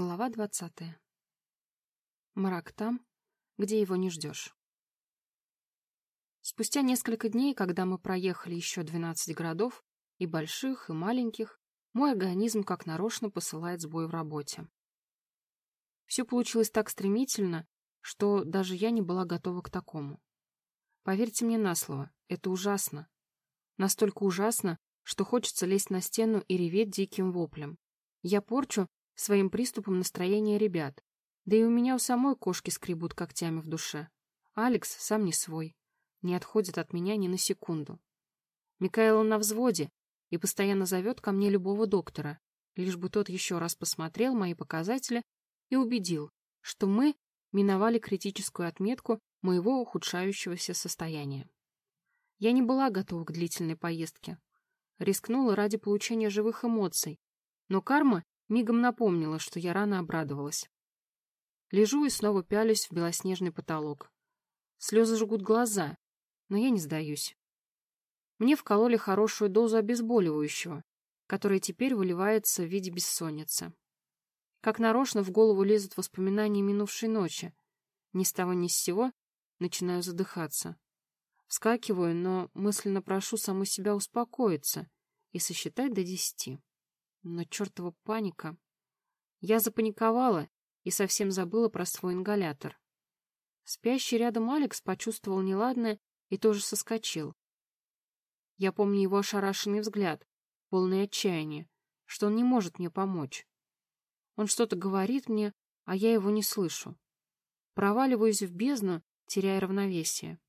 Глава двадцатая. Мрак там, где его не ждешь. Спустя несколько дней, когда мы проехали еще 12 городов, и больших, и маленьких, мой организм как нарочно посылает сбой в работе. Все получилось так стремительно, что даже я не была готова к такому. Поверьте мне на слово, это ужасно. Настолько ужасно, что хочется лезть на стену и реветь диким воплем. Я порчу своим приступом настроения ребят. Да и у меня у самой кошки скребут когтями в душе. Алекс сам не свой, не отходит от меня ни на секунду. Микаэла на взводе и постоянно зовет ко мне любого доктора, лишь бы тот еще раз посмотрел мои показатели и убедил, что мы миновали критическую отметку моего ухудшающегося состояния. Я не была готова к длительной поездке. Рискнула ради получения живых эмоций, но карма мигом напомнила, что я рано обрадовалась. Лежу и снова пялюсь в белоснежный потолок. Слезы жгут глаза, но я не сдаюсь. Мне вкололи хорошую дозу обезболивающего, которая теперь выливается в виде бессонницы. Как нарочно в голову лезут воспоминания минувшей ночи. Ни с того ни с сего начинаю задыхаться. Вскакиваю, но мысленно прошу саму себя успокоиться и сосчитать до десяти. Но чертова паника. Я запаниковала и совсем забыла про свой ингалятор. Спящий рядом Алекс почувствовал неладное и тоже соскочил. Я помню его ошарашенный взгляд, полный отчаяния, что он не может мне помочь. Он что-то говорит мне, а я его не слышу. Проваливаюсь в бездну, теряя равновесие.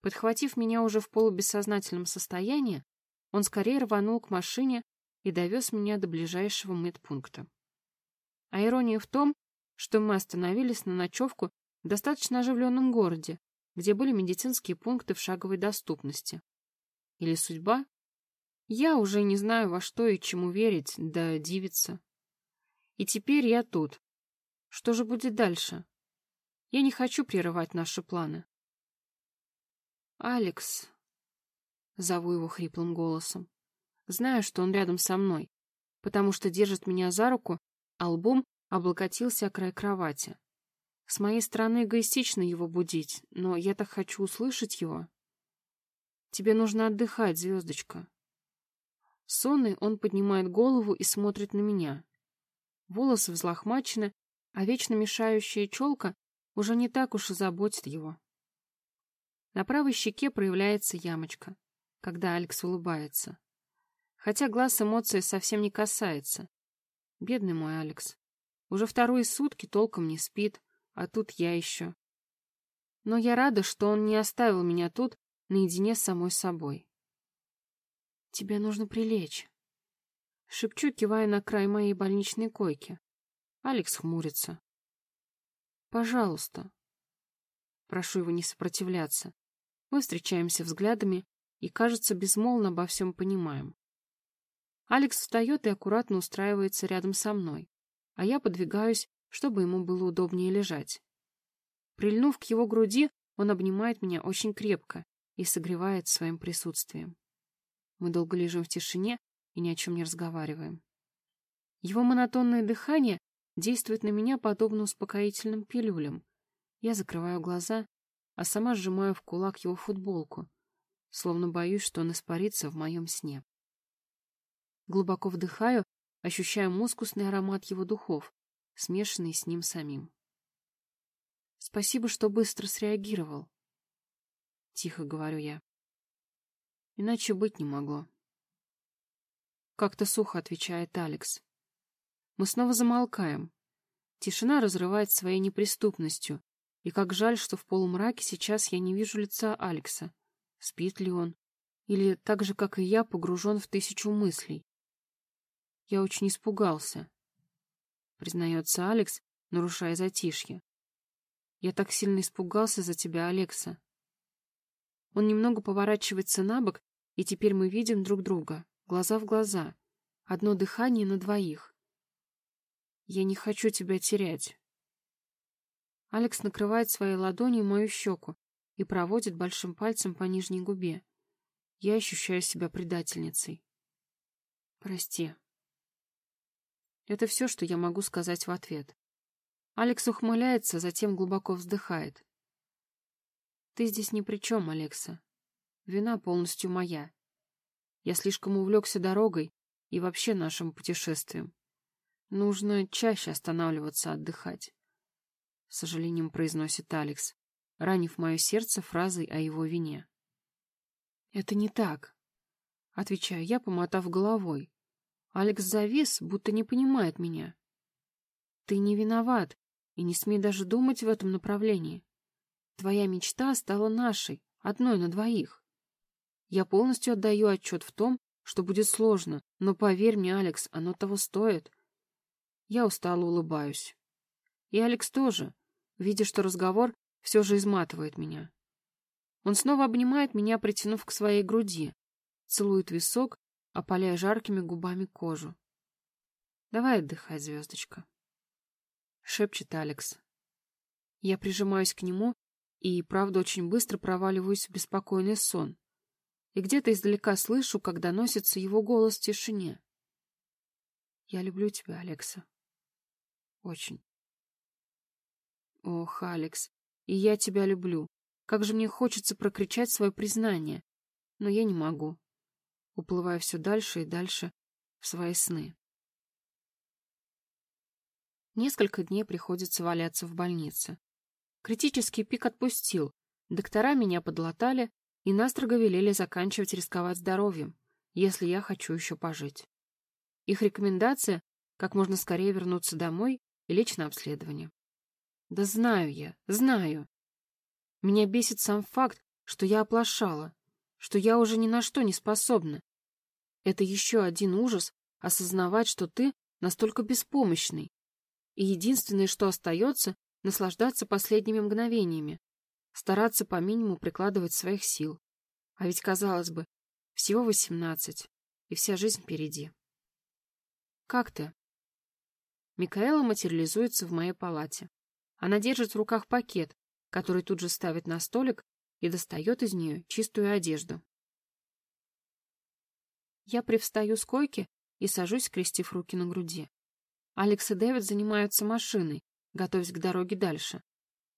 Подхватив меня уже в полубессознательном состоянии, он скорее рванул к машине, и довез меня до ближайшего медпункта. А ирония в том, что мы остановились на ночевку в достаточно оживленном городе, где были медицинские пункты в шаговой доступности. Или судьба? Я уже не знаю, во что и чему верить, да дивиться. И теперь я тут. Что же будет дальше? Я не хочу прерывать наши планы. «Алекс», — зову его хриплым голосом, Знаю, что он рядом со мной, потому что держит меня за руку, а лбом облокотился о край кровати. С моей стороны эгоистично его будить, но я так хочу услышать его. Тебе нужно отдыхать, звездочка. Сонный он поднимает голову и смотрит на меня. Волосы взлохмачены, а вечно мешающая челка уже не так уж и заботит его. На правой щеке проявляется ямочка, когда Алекс улыбается хотя глаз эмоции совсем не касается. Бедный мой Алекс. Уже вторые сутки толком не спит, а тут я еще. Но я рада, что он не оставил меня тут наедине с самой собой. Тебе нужно прилечь. Шепчу, кивая на край моей больничной койки. Алекс хмурится. Пожалуйста. Прошу его не сопротивляться. Мы встречаемся взглядами и, кажется, безмолвно обо всем понимаем. Алекс встает и аккуратно устраивается рядом со мной, а я подвигаюсь, чтобы ему было удобнее лежать. Прильнув к его груди, он обнимает меня очень крепко и согревает своим присутствием. Мы долго лежим в тишине и ни о чем не разговариваем. Его монотонное дыхание действует на меня подобно успокоительным пилюлям. Я закрываю глаза, а сама сжимаю в кулак его футболку, словно боюсь, что он испарится в моем сне. Глубоко вдыхаю, ощущая мускусный аромат его духов, смешанный с ним самим. Спасибо, что быстро среагировал. Тихо говорю я. Иначе быть не могло. Как-то сухо отвечает Алекс. Мы снова замолкаем. Тишина разрывает своей неприступностью, и как жаль, что в полумраке сейчас я не вижу лица Алекса. Спит ли он? Или так же, как и я, погружен в тысячу мыслей? Я очень испугался, признается Алекс, нарушая затишье. Я так сильно испугался за тебя, Алекса. Он немного поворачивается на бок, и теперь мы видим друг друга, глаза в глаза, одно дыхание на двоих. Я не хочу тебя терять. Алекс накрывает своей ладонью мою щеку и проводит большим пальцем по нижней губе. Я ощущаю себя предательницей. Прости. Это все, что я могу сказать в ответ. Алекс ухмыляется, затем глубоко вздыхает. Ты здесь ни при чем, Алекса. Вина полностью моя. Я слишком увлекся дорогой и вообще нашим путешествием. Нужно чаще останавливаться отдыхать. С сожалением произносит Алекс, ранив мое сердце фразой о его вине. Это не так. Отвечаю я, помотав головой. Алекс завис, будто не понимает меня. Ты не виноват, и не смей даже думать в этом направлении. Твоя мечта стала нашей, одной на двоих. Я полностью отдаю отчет в том, что будет сложно, но поверь мне, Алекс, оно того стоит. Я устало улыбаюсь. И Алекс тоже, видя, что разговор все же изматывает меня. Он снова обнимает меня, притянув к своей груди, целует висок, опаляя жаркими губами кожу. «Давай отдыхай, звездочка», — шепчет Алекс. Я прижимаюсь к нему и, правда, очень быстро проваливаюсь в беспокойный сон. И где-то издалека слышу, как доносится его голос в тишине. «Я люблю тебя, Алекса. Очень». «Ох, Алекс, и я тебя люблю. Как же мне хочется прокричать свое признание, но я не могу уплывая все дальше и дальше в свои сны. Несколько дней приходится валяться в больнице. Критический пик отпустил, доктора меня подлатали и настрого велели заканчивать рисковать здоровьем, если я хочу еще пожить. Их рекомендация — как можно скорее вернуться домой и лечь на обследование. Да знаю я, знаю. Меня бесит сам факт, что я оплошала, что я уже ни на что не способна. Это еще один ужас осознавать, что ты настолько беспомощный. И единственное, что остается, наслаждаться последними мгновениями, стараться по минимуму прикладывать своих сил. А ведь, казалось бы, всего восемнадцать, и вся жизнь впереди. «Как ты?» Микаэла материализуется в моей палате. Она держит в руках пакет, который тут же ставит на столик и достает из нее чистую одежду. Я привстаю с койки и сажусь, скрестив руки на груди. Алекс и Дэвид занимаются машиной, готовясь к дороге дальше.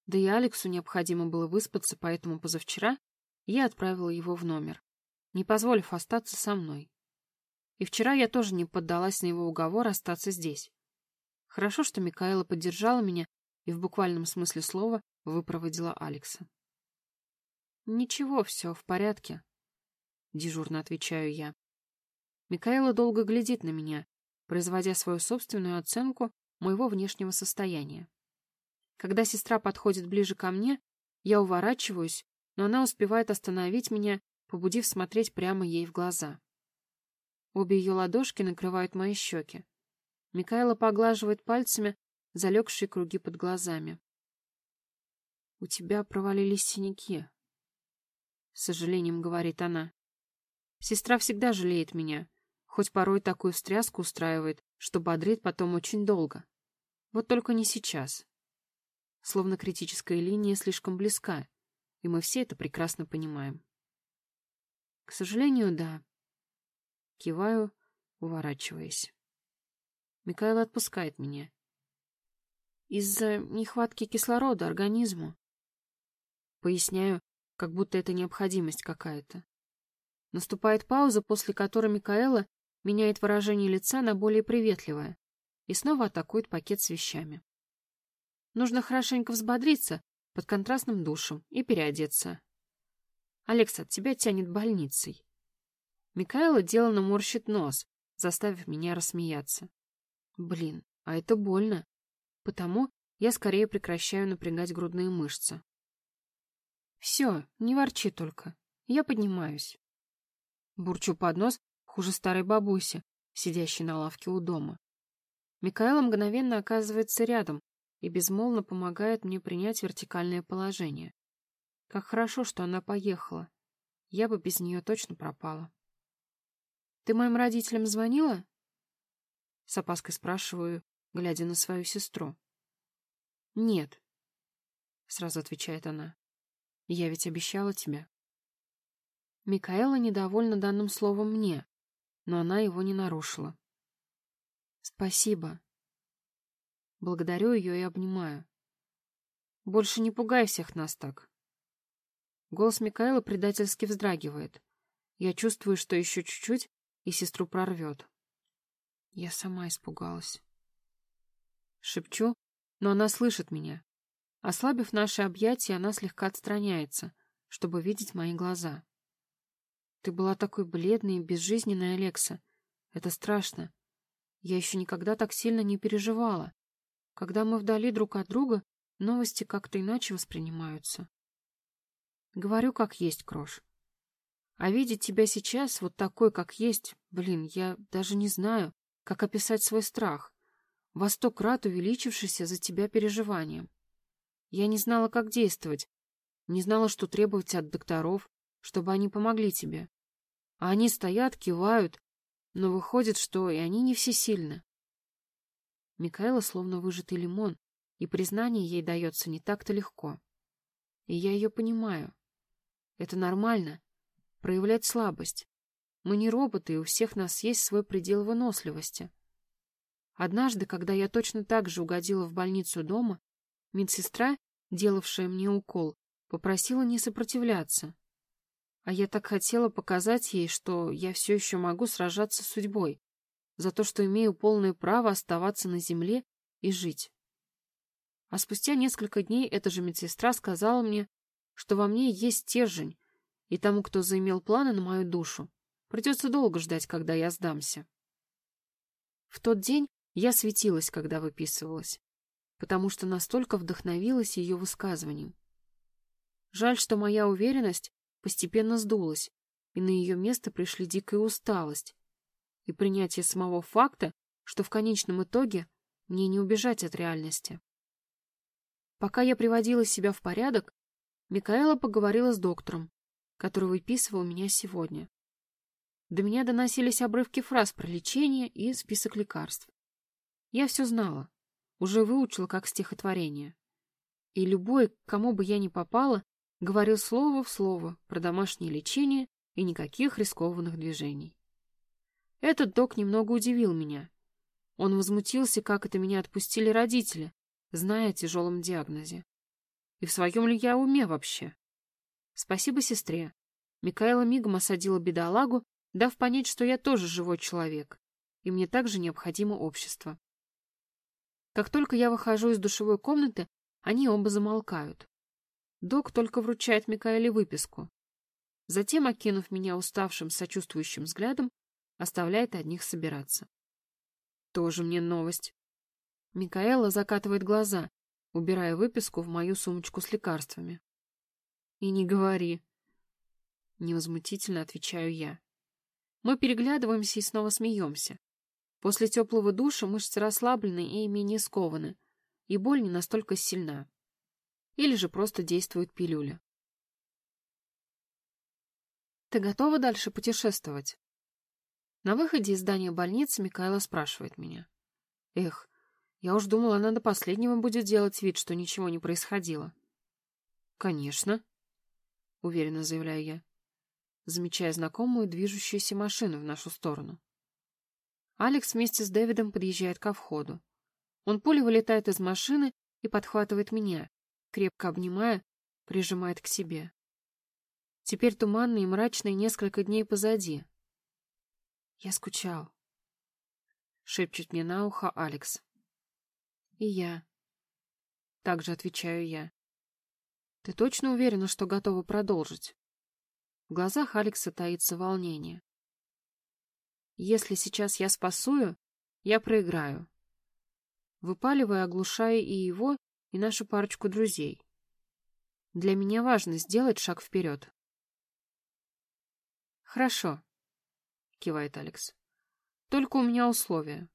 Да и Алексу необходимо было выспаться, поэтому позавчера я отправила его в номер, не позволив остаться со мной. И вчера я тоже не поддалась на его уговор остаться здесь. Хорошо, что Микаэла поддержала меня и в буквальном смысле слова выпроводила Алекса. «Ничего, все в порядке», — дежурно отвечаю я. Микаэла долго глядит на меня, производя свою собственную оценку моего внешнего состояния. Когда сестра подходит ближе ко мне, я уворачиваюсь, но она успевает остановить меня, побудив смотреть прямо ей в глаза. Обе ее ладошки накрывают мои щеки. Микаэла поглаживает пальцами залегшие круги под глазами. «У тебя провалились синяки», — с сожалением говорит она. «Сестра всегда жалеет меня, хоть порой такую встряску устраивает, что бодрит потом очень долго. Вот только не сейчас. Словно критическая линия слишком близка, и мы все это прекрасно понимаем. К сожалению, да. Киваю, уворачиваясь. Микаэл отпускает меня. Из-за нехватки кислорода организму. Поясняю, как будто это необходимость какая-то. Наступает пауза, после которой Микаэла меняет выражение лица на более приветливое и снова атакует пакет с вещами. Нужно хорошенько взбодриться под контрастным душем и переодеться. Алекс, от тебя тянет больницей. Микаэла деланно морщит нос, заставив меня рассмеяться. Блин, а это больно. Потому я скорее прекращаю напрягать грудные мышцы. Все, не ворчи только. Я поднимаюсь. Бурчу под нос хуже старой бабуси, сидящей на лавке у дома. Микаэла мгновенно оказывается рядом и безмолвно помогает мне принять вертикальное положение. Как хорошо, что она поехала. Я бы без нее точно пропала. «Ты моим родителям звонила?» С опаской спрашиваю, глядя на свою сестру. «Нет», — сразу отвечает она. «Я ведь обещала тебе». Микаэла недовольна данным словом мне, но она его не нарушила. «Спасибо», Благодарю ее и обнимаю. Больше не пугай всех нас так. Голос Микаэла предательски вздрагивает. Я чувствую, что еще чуть-чуть, и сестру прорвет. Я сама испугалась. Шепчу, но она слышит меня. Ослабив наши объятия, она слегка отстраняется, чтобы видеть мои глаза. Ты была такой бледной и безжизненной, Алекса. Это страшно. Я еще никогда так сильно не переживала. Когда мы вдали друг от друга, новости как-то иначе воспринимаются. Говорю, как есть, Крош. А видеть тебя сейчас вот такой, как есть, блин, я даже не знаю, как описать свой страх, во сто крат увеличившийся за тебя переживанием. Я не знала, как действовать, не знала, что требовать от докторов, чтобы они помогли тебе. А они стоят, кивают, но выходит, что и они не всесильны. Микаэла словно выжатый лимон, и признание ей дается не так-то легко. И я ее понимаю. Это нормально — проявлять слабость. Мы не роботы, и у всех нас есть свой предел выносливости. Однажды, когда я точно так же угодила в больницу дома, медсестра, делавшая мне укол, попросила не сопротивляться. А я так хотела показать ей, что я все еще могу сражаться с судьбой, за то, что имею полное право оставаться на земле и жить. А спустя несколько дней эта же медсестра сказала мне, что во мне есть стержень, и тому, кто заимел планы на мою душу, придется долго ждать, когда я сдамся. В тот день я светилась, когда выписывалась, потому что настолько вдохновилась ее высказыванием. Жаль, что моя уверенность постепенно сдулась, и на ее место пришли дикая усталость и принятие самого факта, что в конечном итоге мне не убежать от реальности. Пока я приводила себя в порядок, Микаэла поговорила с доктором, который выписывал меня сегодня. До меня доносились обрывки фраз про лечение и список лекарств. Я все знала, уже выучила как стихотворение. И любой, кому бы я ни попала, Говорил слово в слово про домашнее лечение и никаких рискованных движений. Этот док немного удивил меня. Он возмутился, как это меня отпустили родители, зная о тяжелом диагнозе. И в своем ли я уме вообще? Спасибо сестре. Микаэла мигом осадила бедолагу, дав понять, что я тоже живой человек, и мне также необходимо общество. Как только я выхожу из душевой комнаты, они оба замолкают. Док только вручает Микаэле выписку. Затем, окинув меня уставшим, сочувствующим взглядом, оставляет одних собираться. Тоже мне новость. Микаэла закатывает глаза, убирая выписку в мою сумочку с лекарствами. И не говори. Невозмутительно отвечаю я. Мы переглядываемся и снова смеемся. После теплого душа мышцы расслаблены и менее скованы, и боль не настолько сильна или же просто действует пилюля. «Ты готова дальше путешествовать?» На выходе из здания больницы Микаэла спрашивает меня. «Эх, я уж думала, она до последнего будет делать вид, что ничего не происходило». «Конечно», — уверенно заявляю я, замечая знакомую движущуюся машину в нашу сторону. Алекс вместе с Дэвидом подъезжает ко входу. Он пулей вылетает из машины и подхватывает меня, крепко обнимая, прижимает к себе. Теперь туманные и мрачные несколько дней позади. Я скучал. Шепчет мне на ухо Алекс. И я. Также отвечаю я. Ты точно уверена, что готова продолжить? В глазах Алекса таится волнение. Если сейчас я спасую, я проиграю. Выпаливая, оглушая и его, и нашу парочку друзей. Для меня важно сделать шаг вперед. «Хорошо», — кивает Алекс. «Только у меня условия».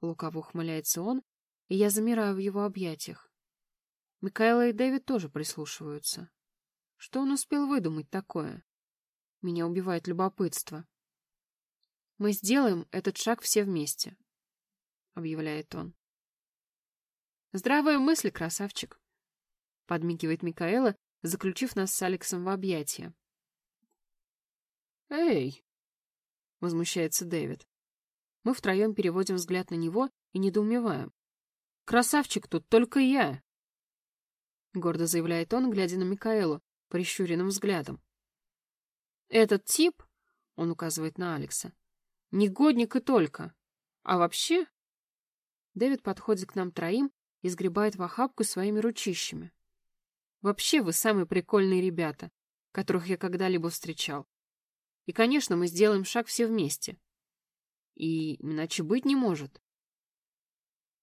Лукаво ухмыляется он, и я замираю в его объятиях. Микаэла и Дэвид тоже прислушиваются. Что он успел выдумать такое? Меня убивает любопытство. «Мы сделаем этот шаг все вместе», — объявляет он. Здравая мысль, красавчик. Подмигивает Микаэла, заключив нас с Алексом в объятия. Эй! Возмущается Дэвид. Мы втроем переводим взгляд на него и недоумеваем. Красавчик тут только я!» Гордо заявляет он, глядя на Микаэлу прищуренным взглядом. «Этот тип, — он указывает на Алекса, — негодник и только. А вообще...» Дэвид подходит к нам троим и сгребает в охапку своими ручищами. «Вообще вы самые прикольные ребята, которых я когда-либо встречал. И, конечно, мы сделаем шаг все вместе. И иначе быть не может.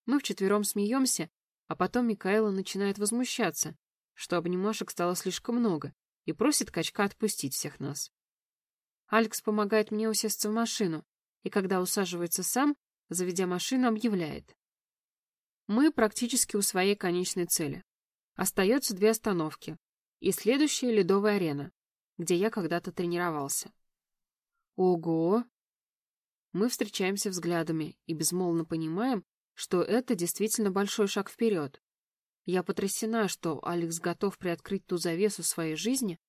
Мы вчетвером смеемся, а потом Микаэла начинает возмущаться, что обнимашек стало слишком много, и просит качка отпустить всех нас. Алекс помогает мне усесться в машину, и когда усаживается сам, заведя машину, объявляет. Мы практически у своей конечной цели. Остается две остановки, и следующая ледовая арена, где я когда-то тренировался. Ого! Мы встречаемся взглядами и безмолвно понимаем, что это действительно большой шаг вперед. Я потрясена, что Алекс готов приоткрыть ту завесу своей жизни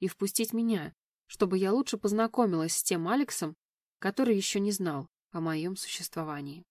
и впустить меня, чтобы я лучше познакомилась с тем Алексом, который еще не знал о моем существовании.